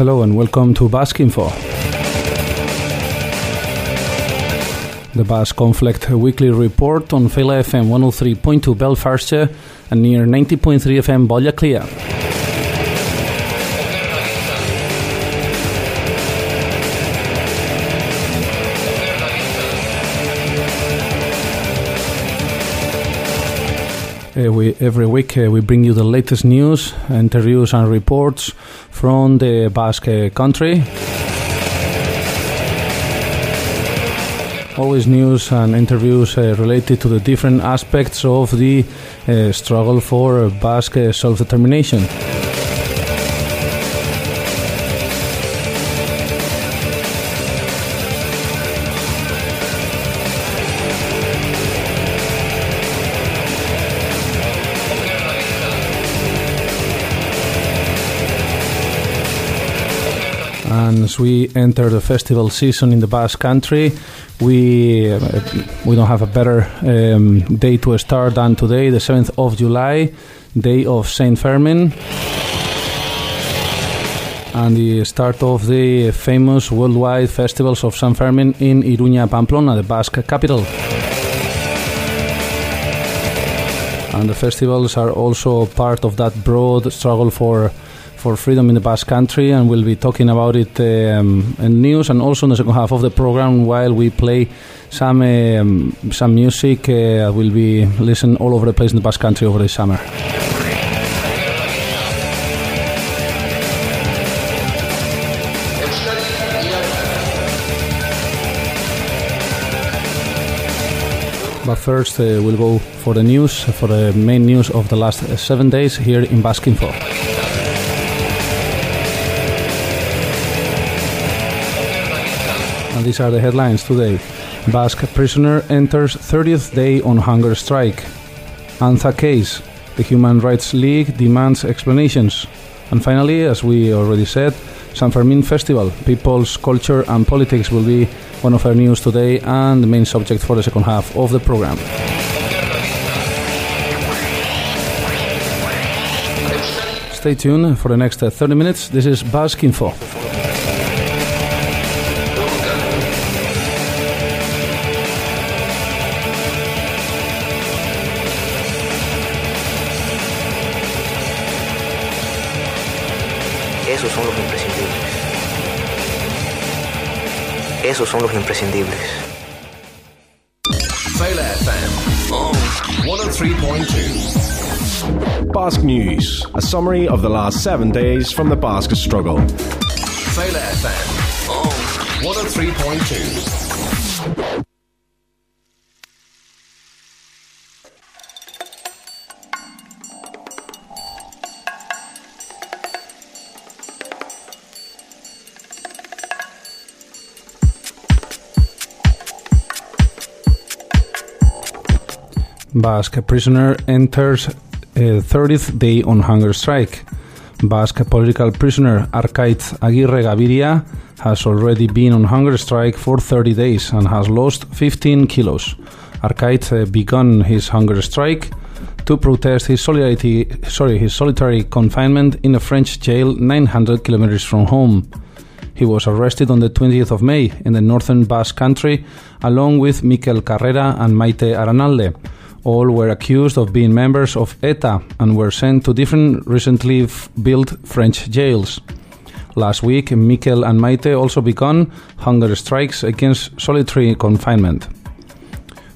Hello and welcome to Basque Info. The Basque Conflict Weekly Report on Féile FM 103.2 Belfast and near 90.3 FM Baile Átha Cliath. Uh, we, every week uh, we bring you the latest news, interviews, and reports from the Basque country. Always news and interviews uh, related to the different aspects of the uh, struggle for Basque self determination. And as we enter the festival season in the Basque Country, we uh, we don't have a better um, day to start than today, the seventh of July, day of Saint Fermin, and the start of the famous worldwide festivals of San Fermin in Iruña, Pamplona, the Basque capital. And the festivals are also part of that broad struggle for for freedom in the Basque Country, and we'll be talking about it um, in news and also in the second half of the program while we play some um, some music. Uh, will be listen all over the place in the Basque Country over the summer. But first, uh, we'll go for the news, for the main news of the last uh, seven days here in Basque Info. And these are the headlines today. Basque prisoner enters 30th day on hunger strike. Anza case. The Human Rights League demands explanations. And finally, as we already said, San Fermin Festival. People's culture and politics will be one of our news today and the main subject for the second half of the program. Stay tuned for the next uh, 30 minutes. This is Basque Info. Esos son los imprescindibles. Féile FM on 103.2. Basque News, a summary of the last seven days from the Basque struggle. Féile FM on 103.2. Basque prisoner enters a 30th day on hunger strike. Basque political prisoner Arkaitz Aguirre Gaviria has already been on hunger strike for 30 days and has lost 15 kilos. Arkaitz uh, began his hunger strike to protest his solidarity, sorry, his solitary confinement in a French jail 900 kilometers from home. He was arrested on the 20th of May in the northern Basque country along with Miquel Carrera and Maite Aranalde. All were accused of being members of ETA and were sent to different recently built French jails. Last week, Miquel and Maite also began hunger strikes against solitary confinement.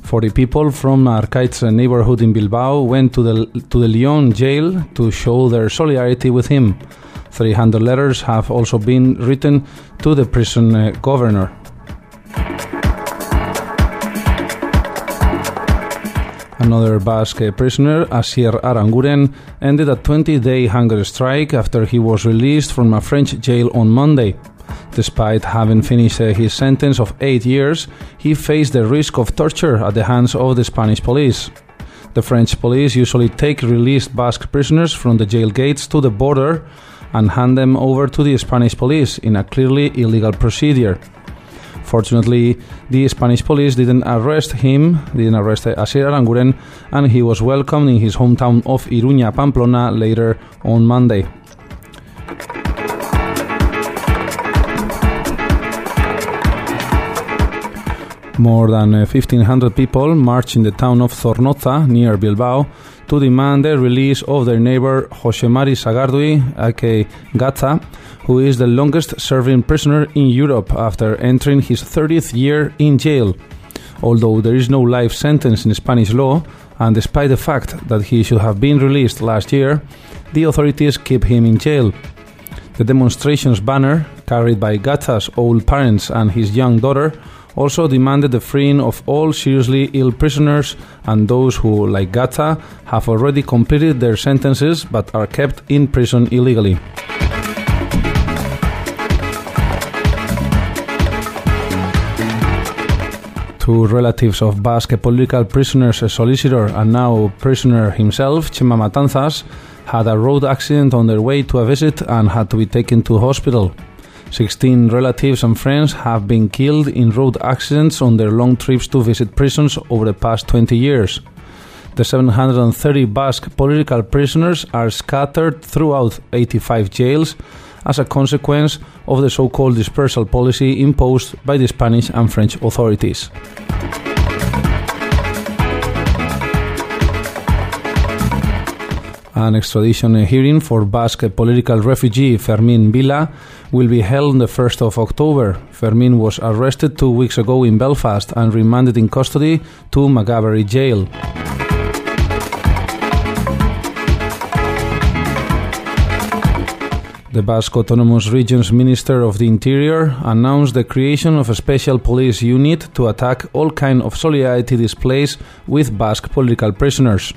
40 people from Arkaitz's neighborhood in Bilbao went to the, to the Lyon jail to show their solidarity with him. 300 letters have also been written to the prison uh, governor. Another Basque prisoner, Asier Aranguren, ended a 20 day hunger strike after he was released from a French jail on Monday. Despite having finished uh, his sentence of eight years, he faced the risk of torture at the hands of the Spanish police. The French police usually take released Basque prisoners from the jail gates to the border and hand them over to the Spanish police in a clearly illegal procedure. Fortunately, the Spanish police didn't arrest him, didn't arrest Asier Aranguren, and he was welcomed in his hometown of Iruña, Pamplona, later on Monday. More than uh, 1,500 people marched in the town of Zornoza, near Bilbao, to demand the release of their neighbor Jose Mari Sagardui, aka Gatza, who is the longest serving prisoner in Europe after entering his 30th year in jail. Although there is no life sentence in Spanish law, and despite the fact that he should have been released last year, the authorities keep him in jail. The demonstration's banner, carried by Gatza's old parents and his young daughter, also demanded the freeing of all seriously ill prisoners and those who, like Gatza, have already completed their sentences but are kept in prison illegally. Two relatives of Basque political prisoners, a solicitor and now prisoner himself, Chema Matanzas, had a road accident on their way to a visit and had to be taken to hospital. 16 relatives and friends have been killed in road accidents on their long trips to visit prisons over the past 20 years. The 730 Basque political prisoners are scattered throughout 85 jails as a consequence of the so called dispersal policy imposed by the Spanish and French authorities. An extradition hearing for Basque political refugee Fermin Vila will be held on the 1st of October. Fermin was arrested two weeks ago in Belfast and remanded in custody to Maghaberry Jail. The Basque Autonomous Region's Minister of the Interior announced the creation of a special police unit to attack all kind of solidarity displays with Basque political prisoners.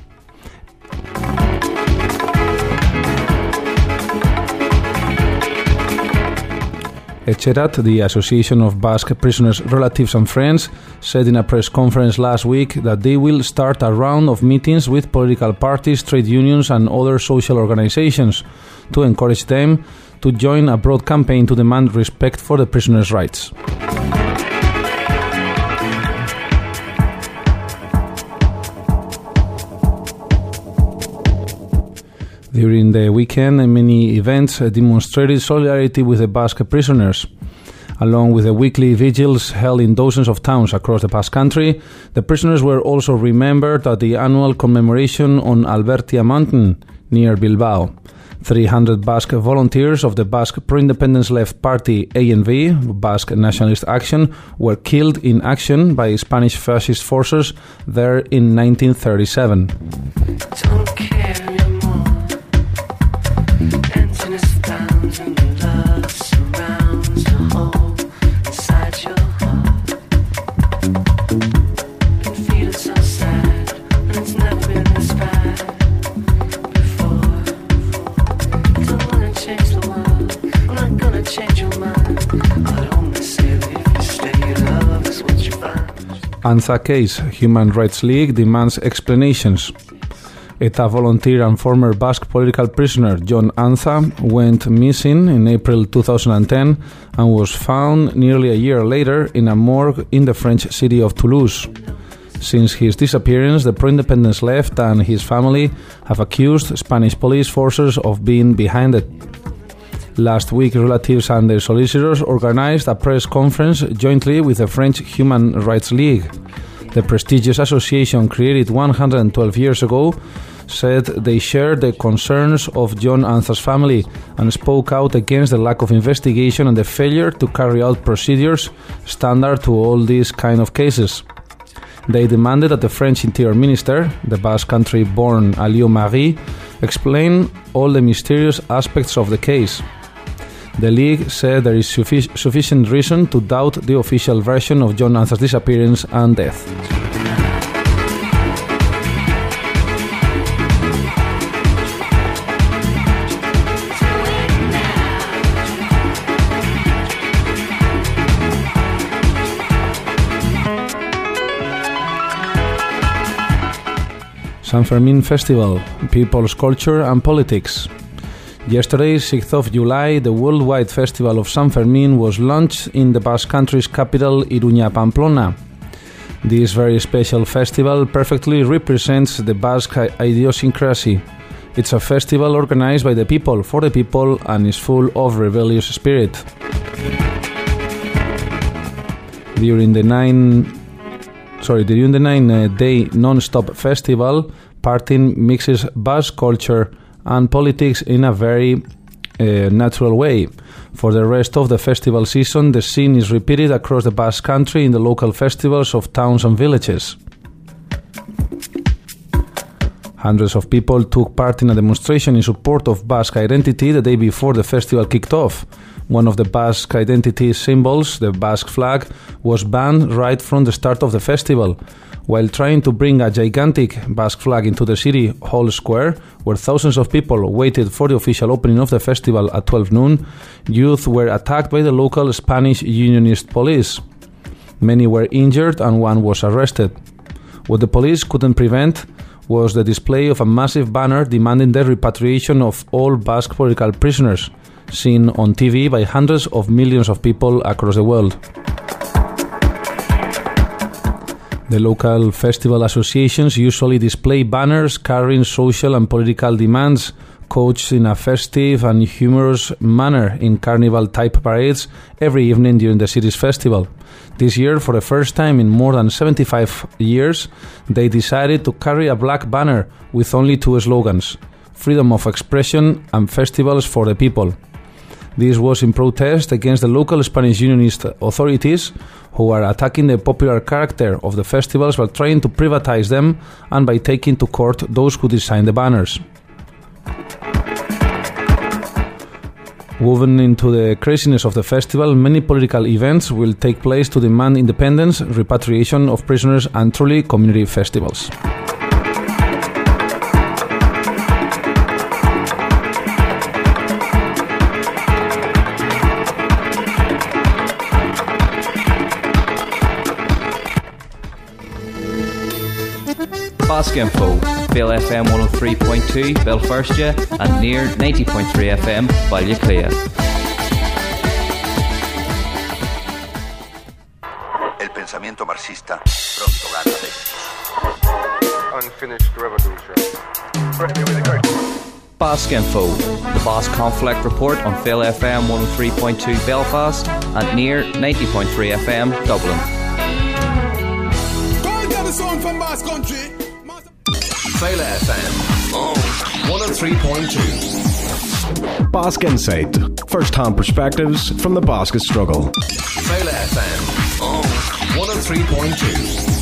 Etxerat, the Association of Basque Prisoners' Relatives and Friends, said in a press conference last week that they will start a round of meetings with political parties, trade unions, and other social organizations to encourage them to join a broad campaign to demand respect for the prisoners' rights. During the weekend, many events uh, demonstrated solidarity with the Basque prisoners. Along with the weekly vigils held in dozens of towns across the Basque country, the prisoners were also remembered at the annual commemoration on Albertia Mountain near Bilbao. 300 Basque volunteers of the Basque Pro-Independence Left Party ANV, Basque Nationalist Action, were killed in action by Spanish fascist forces there in 1937. ANZA case, Human Rights League demands explanations. ETA volunteer and former Basque political prisoner Jon Anza went missing in April 2010 and was found nearly a year later in a morgue in the French city of Toulouse. Since his disappearance, the pro independence left and his family have accused Spanish police forces of being behind it. Last week, relatives and their solicitors organized a press conference jointly with the French Human Rights League. The prestigious association created 112 years ago said they shared the concerns of Jon Anza's family and spoke out against the lack of investigation and the failure to carry out procedures standard to all these kind of cases. They demanded that the French Interior Minister, the Basque country born Alliot Marie, explain all the mysterious aspects of the case. The League said there is suffi- sufficient reason to doubt the official version of Jon Anza's disappearance and death. San Fermin Festival, People's Culture and Politics. Yesterday, 6th of July, the worldwide festival of San Fermin was launched in the Basque country's capital, Iruña Pamplona. This very special festival perfectly represents the Basque idiosyncrasy. It's a festival organized by the people, for the people, and is full of rebellious spirit. During the nine sorry, during the 29 uh, non-stop festival partying mixes Basque culture and politics in a very uh, natural way. For the rest of the festival season, the scene is repeated across the Basque country in the local festivals of towns and villages. Hundreds of people took part in a demonstration in support of Basque identity the day before the festival kicked off. One of the Basque identity symbols, the Basque flag, was banned right from the start of the festival. While trying to bring a gigantic Basque flag into the city hall square, where thousands of people waited for the official opening of the festival at 12 noon, youth were attacked by the local Spanish Unionist police. Many were injured and one was arrested. What the police couldn't prevent was the display of a massive banner demanding the repatriation of all Basque political prisoners, seen on TV by hundreds of millions of people across the world. The local festival associations usually display banners carrying social and political demands, coached in a festive and humorous manner in carnival type parades every evening during the city's festival. This year, for the first time in more than 75 years, they decided to carry a black banner with only two slogans freedom of expression and festivals for the people. This was in protest against the local Spanish Unionist authorities who are attacking the popular character of the festivals by trying to privatize them and by taking to court those who designed the banners. Woven into the craziness of the festival, many political events will take place to demand independence, repatriation of prisoners, and truly community festivals. Basque Info, Bill FM 103.2 Béal Feirste and near 90.3 FM Baile Átha Cliath. El pensamiento marxista pronto gana de unfinished revolution. Basque Info, the Basque Conflict Report on Phil FM 103.2 Belfast and near 90.3 FM Dublin. Féile FM. Oh. 103.2. Basque Insight. First hand perspectives from the Basque struggle. Féile FM. Oh. 103.2.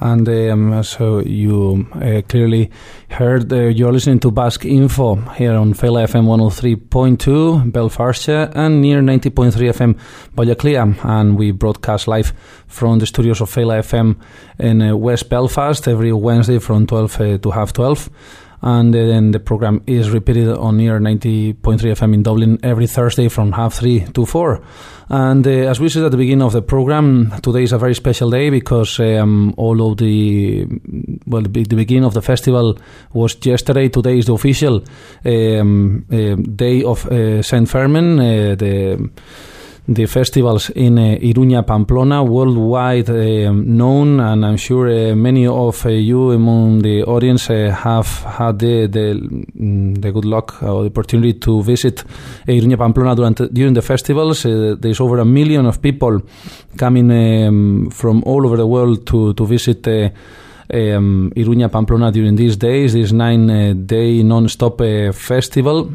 And um, so you uh, clearly heard uh, you're listening to Basque Info here on Féile FM 103.2 Béal Feirste and near 90.3 FM Baile Átha Cliath. And we broadcast live from the studios of Féile FM in uh, West Belfast every Wednesday from 12 uh, to half 12 and then the program is repeated on near 90.3 FM in Dublin every Thursday from half three to four. And uh, as we said at the beginning of the program, today is a very special day because um, although the well the the beginning of the festival was yesterday, today is the official um, uh, day of uh, Saint Fermin. Uh, the the festivals in uh, Iruña, Pamplona, worldwide uh, known, and I'm sure uh, many of you among the audience have had the the, mm, the good luck or the opportunity to visit Iruña, Pamplona during the festivals. There's over a million of people coming um, from all over the world to to visit. Um, Iruña Pamplona during these days, this nine day non stop festival.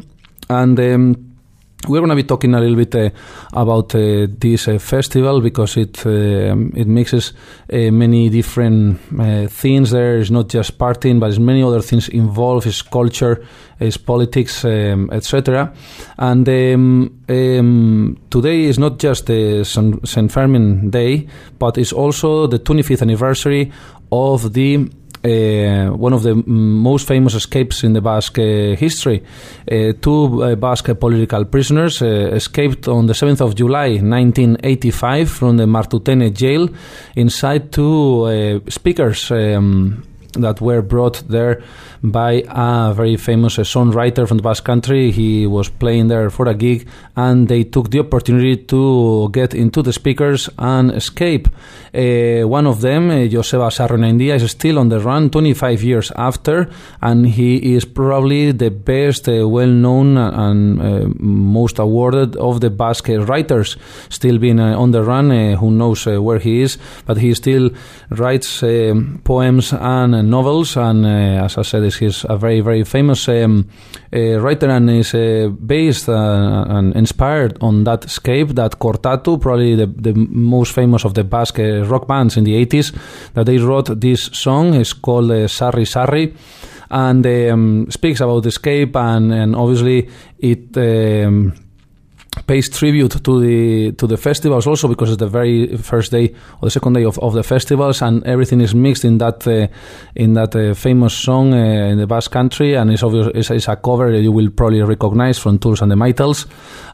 And um, we're going to be talking a little bit uh, about uh, this uh, festival because it um it mixes uh, many different uh, things. There is not just partying, but there's many other things involved. It's culture, it's politics, um, etc. And um, um, today is not just the Saint Fermin Day, but it's also the 25th anniversary of the one of the most famous escapes in the Basque uh, history. Uh, two uh, Basque political prisoners uh, escaped on the 7th of July 1985 from the Martutene jail inside two uh, speakers. Um, that were brought there by a very famous songwriter from the Basque Country. He was playing there for a gig, and they took the opportunity to get into the speakers and escape. Uh, one of them, uh, Joseba Sarrionandia, is still on the run 25 years after, and he is probably the best, uh, well known, and uh, most awarded of the Basque writers. Still being uh, on the run, uh, who knows where he is, but he still writes poems and novels, and uh, as I said, is he's a very, very famous um, uh, writer and is uh, based and inspired on that scape, that Kortatu, probably the, the most famous of the Basque rock bands in the 80s, that they wrote this song. It's called Sarri Sarri and um, speaks about escape and, and obviously it um, pays tribute to the to the festivals also because it's the very first day or the second day of, of the festivals and everything is mixed in that uh, in that uh, famous song uh, in the Basque country and it's obvious it's, it's a cover that you will probably recognize from Toots and the Maytals.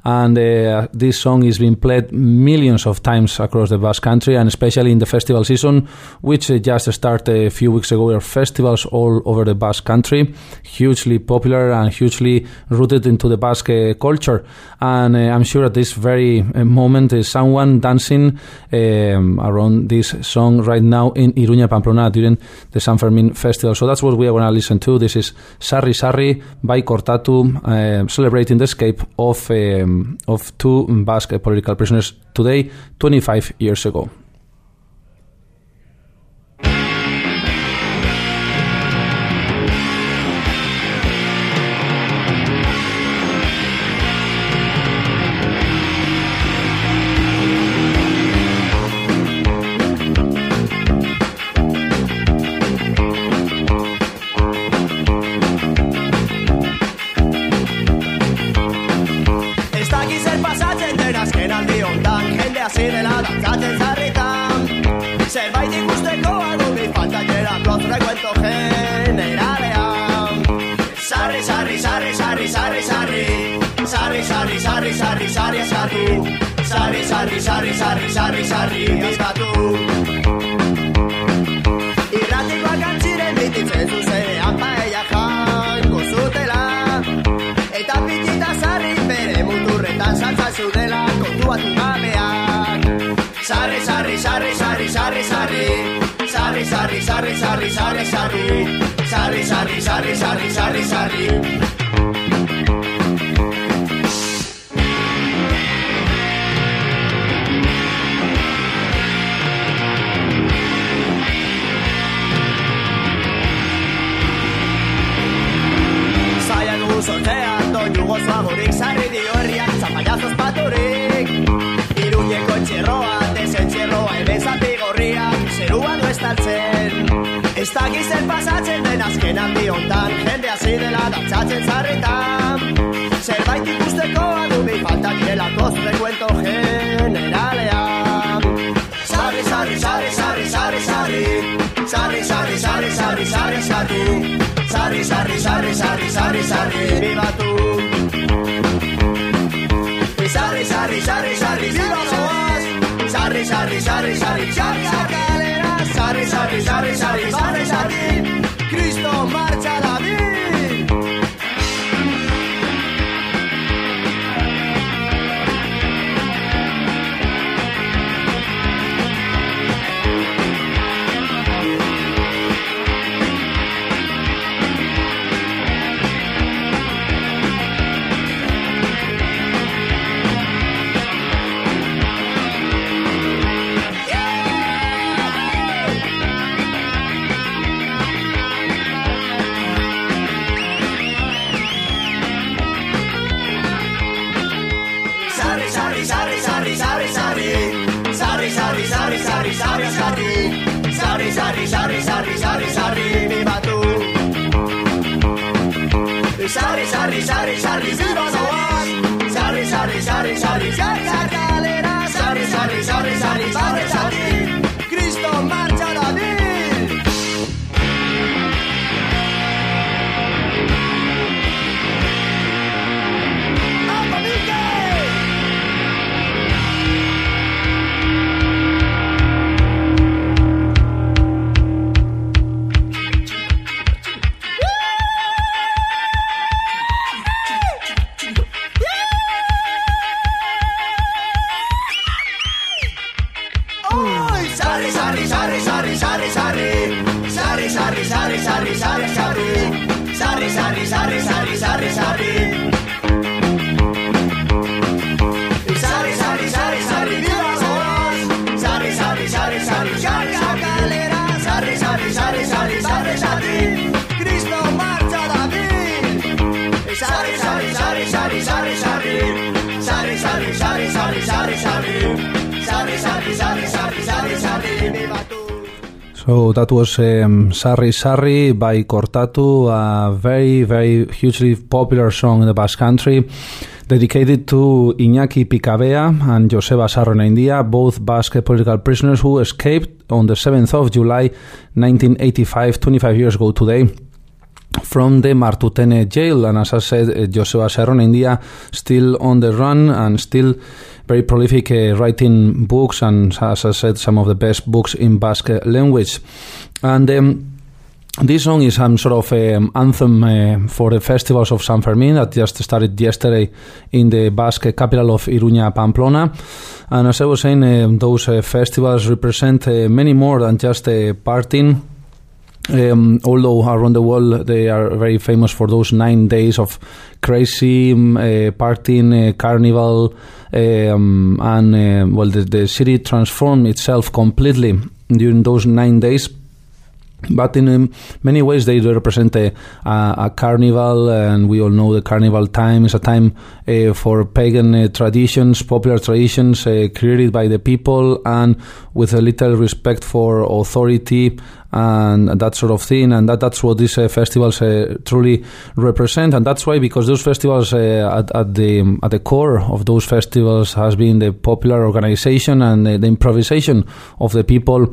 And uh, this song is being played millions of times across the Basque country and especially in the festival season which uh, just started a few weeks ago. There are festivals all over the Basque country hugely popular and hugely rooted into the Basque uh, culture. And I'm sure at this very uh, moment is someone dancing um, around this song right now in Iruña Pamplona during the San Fermin festival. So that's what we are going to listen to. This is Sarri Sarri by Kortatu, uh, celebrating the escape of um, of two Basque political prisoners today, 25 years ago. Sarri, sarri, sarri, sarri, sarri Sarri, sarri, sarri, sarri, sarri, sarri Bibatu Sarri, sarri, sarri, sarri, viva Zoaz Sarri, sarri, sarri, sarri, sarri, sarri Sarri, sarri, sarri, sarri, sarri, sarri Cristo marcha David Sarri, that was um, Sarri Sarri by Kortatu, a very, very hugely popular song in the Basque Country, dedicated to Iñaki Picabea and Joseba Sarrionandia, both Basque political prisoners who escaped on the 7th of July 1985, 25 years ago today from the Martutene jail. And as I said, uh, Joseba Sarrionandia still on the run and still very prolific uh, writing books and, as I said, some of the best books in Basque language. And um, this song is some sort of um, anthem uh, for the festivals of San Fermin that just started yesterday in the Basque capital of Iruña, Pamplona. And as I was saying, uh, those festivals represent uh, many more than just uh, partying. Um, although around the world they are very famous for those nine days of crazy um, uh, partying, uh, carnival, um, and uh, well, the, the city transformed itself completely during those nine days. But in um, many ways, they represent a, a, a carnival, and we all know the carnival time is a time uh, for pagan uh, traditions, popular traditions uh, created by the people, and with a little respect for authority and that sort of thing. And that, that's what these uh, festivals uh, truly represent. And that's why, because those festivals, uh, at, at the at the core of those festivals, has been the popular organization and the, the improvisation of the people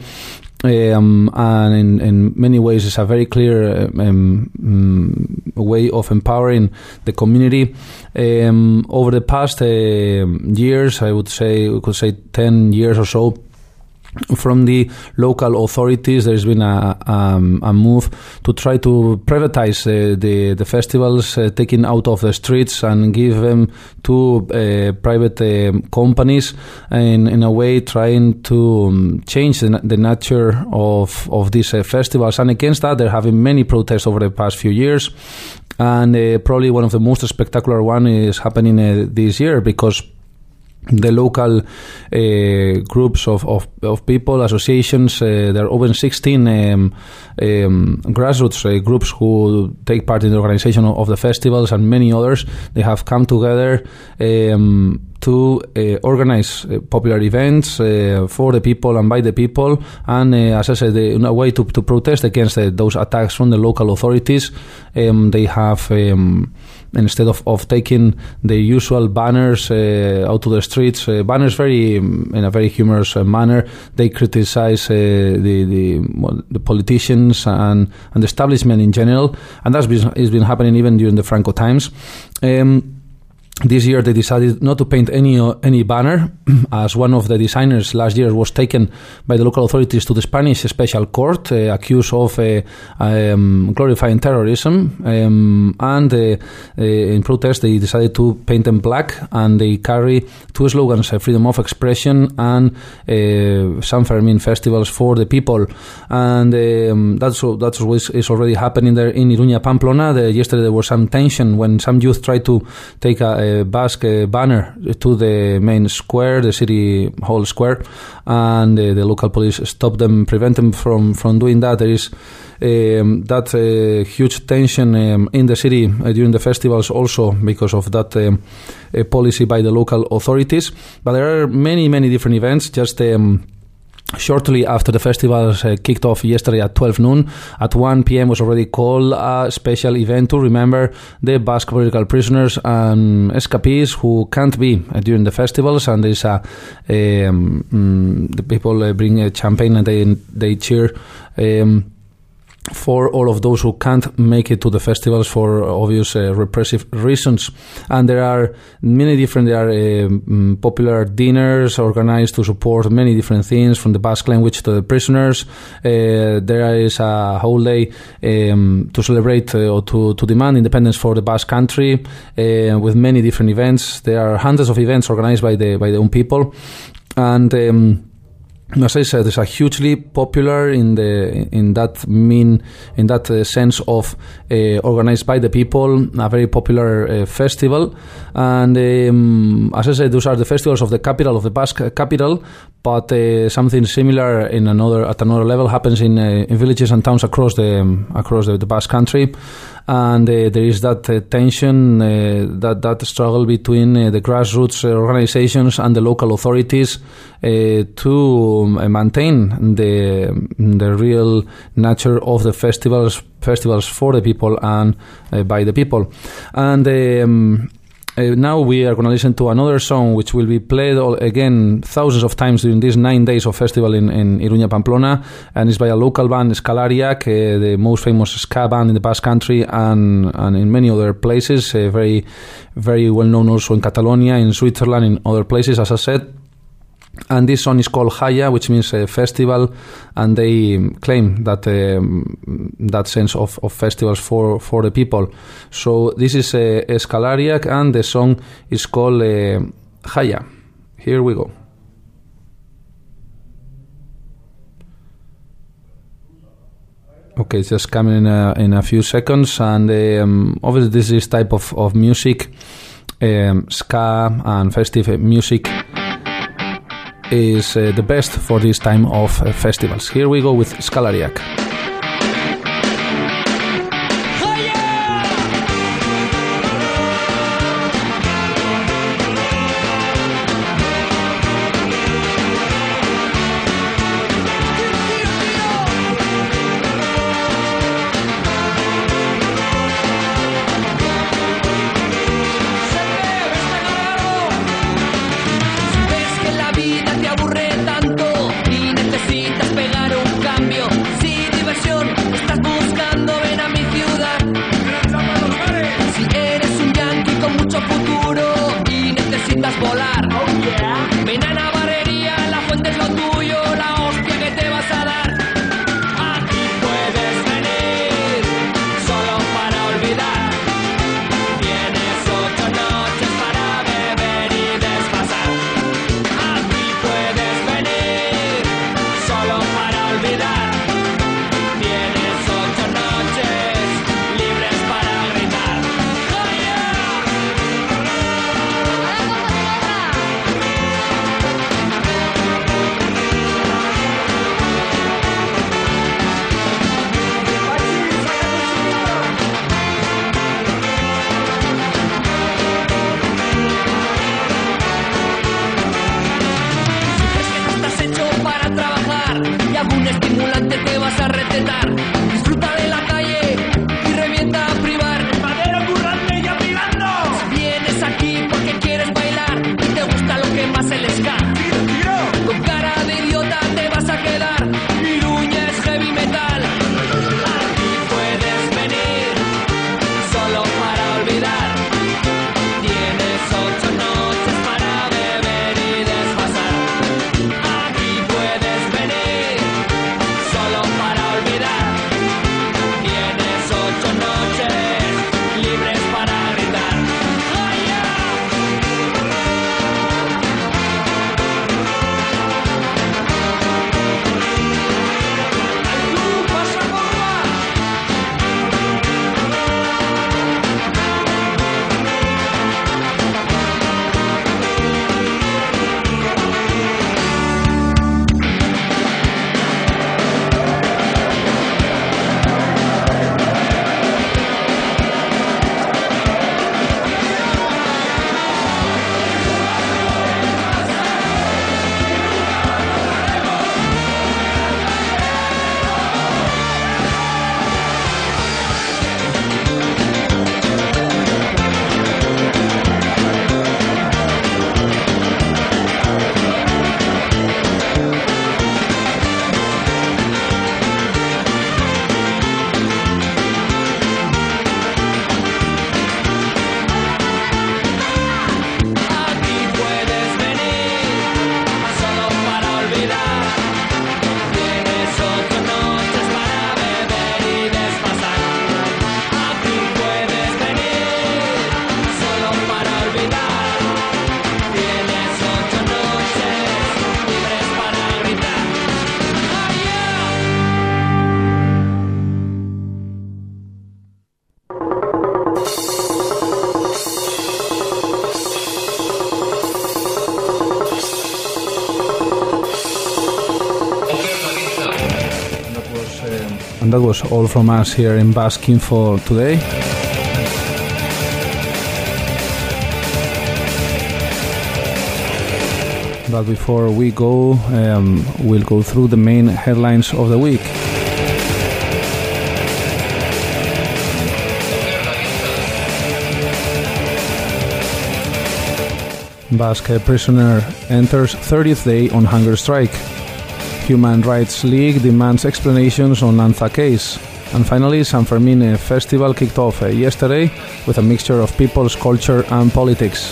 um, and in, in many ways it's a very clear um, um, way of empowering the community. Um, over the past uh, years, I would say, we could say 10 years or so, from the local authorities, there's been a, um, a move to try to privatize uh, the the festivals, uh, taking out of the streets and give them to uh, private um companies, in in a way trying to um, change the, the nature of of these uh, festivals. And against that, there have been many protests over the past few years, and uh, probably one of the most spectacular one is happening uh, this year because the local uh, groups of, of, of people, associations, uh, there are over 16 um, um, grassroots uh, groups who take part in the organization of, the festivals and many others. They have come together um, to organize popular events for the people and by the people, and as I said, in a way to, to protest against those attacks from the local authorities. Um, they have um, instead of, of taking the usual banners uh, out to the streets, uh, banners very in a very humorous uh, manner, they criticize the the, well, the politicians and, and the establishment in general, and that's been, it's been happening even during the Franco times. Um, this year they decided not to paint any uh, any banner, as one of the designers last year was taken by the local authorities to the Spanish Special Court, uh, accused of uh, um, glorifying terrorism. Um, and uh, uh, in protest, they decided to paint them black, and they carry two slogans: uh, freedom of expression and San Fermin festivals for the people. And um, that's that's what is- is already happening there in Iruña, Pamplona. The, yesterday there was some tension when some youth tried to take a, Basque banner to the main square, the city hall square, and uh, the local police stopped them, prevent them from, from doing that. There is um, that uh, huge tension um, in the city uh, during the festivals also because of that um, uh, policy by the local authorities. But there are many, many different events. Just um, Shortly after the festival uh, kicked off yesterday at 12 noon, at 1 p.m. was already called a special event to remember the Basque political prisoners and escapees who can't be uh, during the festivals. And there's a, um, mm, the people uh, bring uh, champagne and they they cheer. Um, for all of those who can't make it to the festivals for obvious uh, repressive reasons. And there are many different, there are mm, popular dinners organized to support many different things from the Basque language to the prisoners. Uh, there is a whole day um, to celebrate uh, or to, to demand independence for the Basque country uh, with many different events. There are hundreds of events organized by the, by the own people. And, um, as I said, it's a hugely popular in the in that mean in that uh, sense of uh, organized by the people, a very popular uh, festival. And um, as I said, those are the festivals of the capital of the Basque capital. But uh, something similar in another at another level happens in, uh, in villages and towns across the um, across the, the Basque country. And uh, there is that uh, tension, uh, that that struggle between uh, the grassroots uh, organizations and the local authorities to um, maintain the the real nature of the festivals festivals for the people and by the people. And um, uh, now we are going to listen to another song which will be played all, again thousands of times during these nine days of festival in, in Iruña Pamplona and it's by a local band Skalariak, uh, the most famous ska band in the Basque country and, and in many other places, uh, very very well known also in Catalonia, in Switzerland, in other places as I said. And this song is called Jaia, which means a festival, and they claim that um, that sense of, of festivals for, for the people. So this is uh, Skalariak, and the song is called uh, Jaia. Here we go. Okay, it's just coming in a, in a few seconds, and um, obviously this is type of, of music, um, ska and festive music is uh, the best for this time of uh, festivals. Here we go with Skalariak. Algún estimulante te vas a recetar, And that was all from us here in Basque for today. But before we go, um, we'll go through the main headlines of the week. Basque prisoner enters 30th day on hunger strike. Human Rights League demands explanations on Anza case. And finally, San Fermin Festival kicked off uh, yesterday with a mixture of people's culture and politics.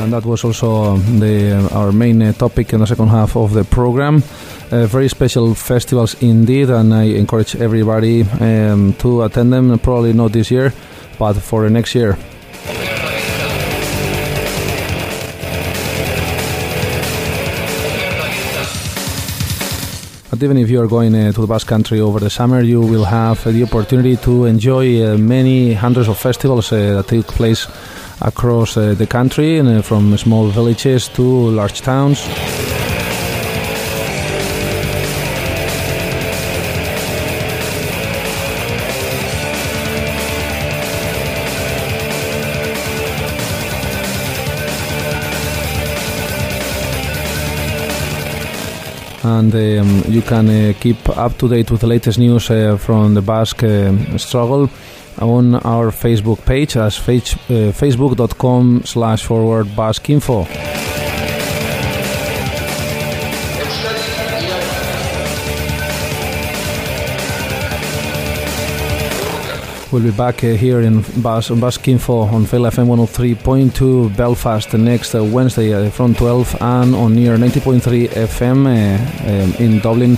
And that was also the, uh, our main uh, topic in the second half of the program. Uh, very special festivals indeed, and I encourage everybody um, to attend them. Probably not this year, but for next year. But even if you are going uh, to the Basque Country over the summer, you will have uh, the opportunity to enjoy uh, many hundreds of festivals uh, that take place across uh, the country, and, uh, from small villages to large towns. And um, you can uh, keep up to date with the latest news uh, from the Basque uh, struggle on our Facebook page as face, facebook.com slash forward Basque info. We'll be back uh, here in Bas- Basque Info on Féile FM 103.2 Belfast next uh, Wednesday uh, from 12 and on near 90.3 FM uh, um, in Dublin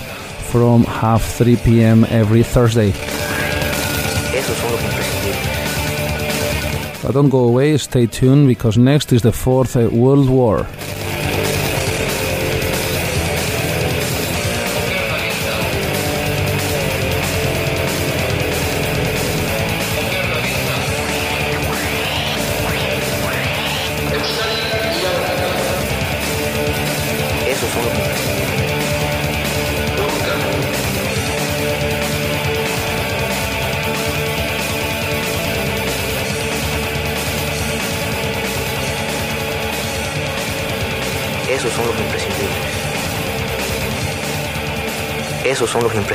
from half 3 p.m. every Thursday. Esos son los imprescindibles. But don't go away, stay tuned because next is the Fourth uh, World War.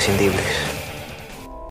Son